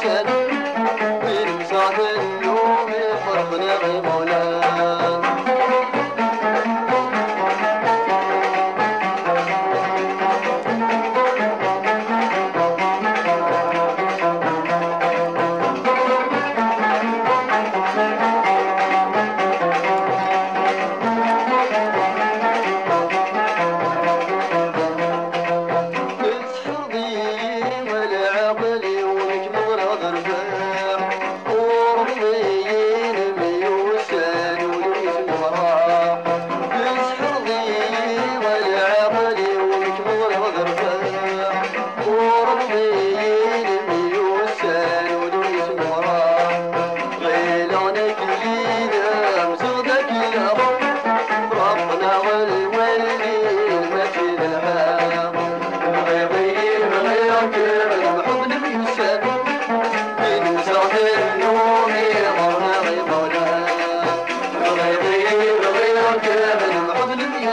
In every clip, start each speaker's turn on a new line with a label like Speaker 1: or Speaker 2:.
Speaker 1: could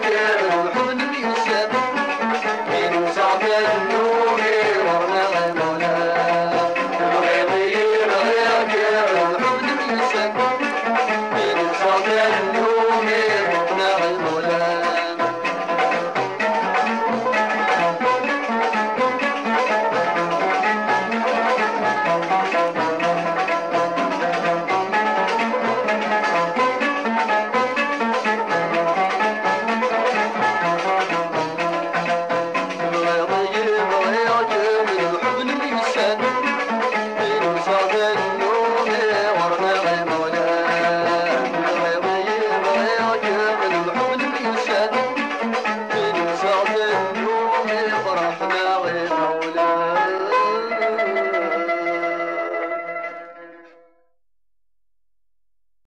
Speaker 1: Thank you.